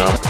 jump.